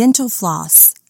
dental floss.